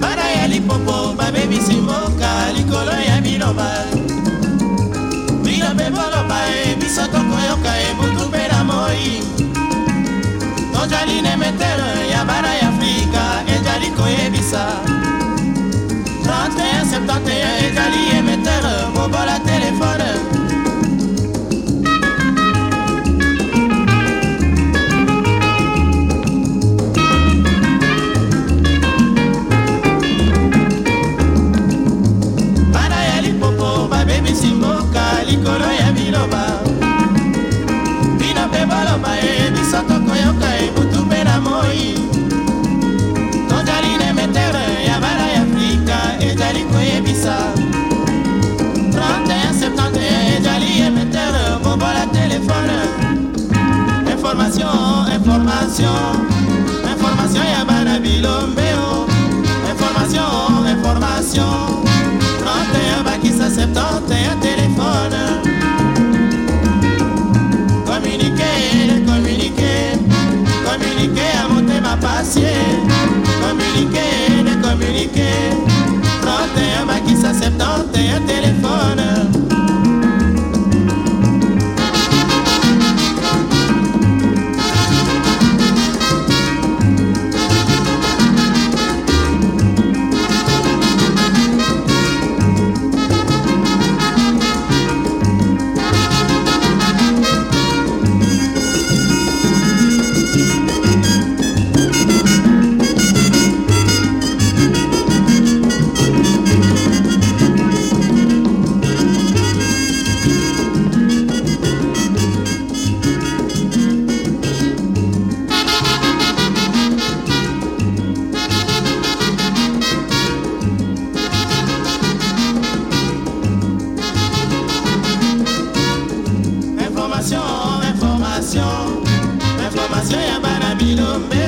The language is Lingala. bana ya lipopo babebisi mboka likolo ya biloba bino mpe boloba e biso tokoyoka ebutu mpe na moi tozali nemetere ya bana ya afrika ezali koyebisa 31 septante ezali emetere bobola te information information ya bana bilombe o information information 31 et 71 téléphone communiquer communiquer communiquer à monter ma patier communiquer communiquer 31 et 71 téléphone to me.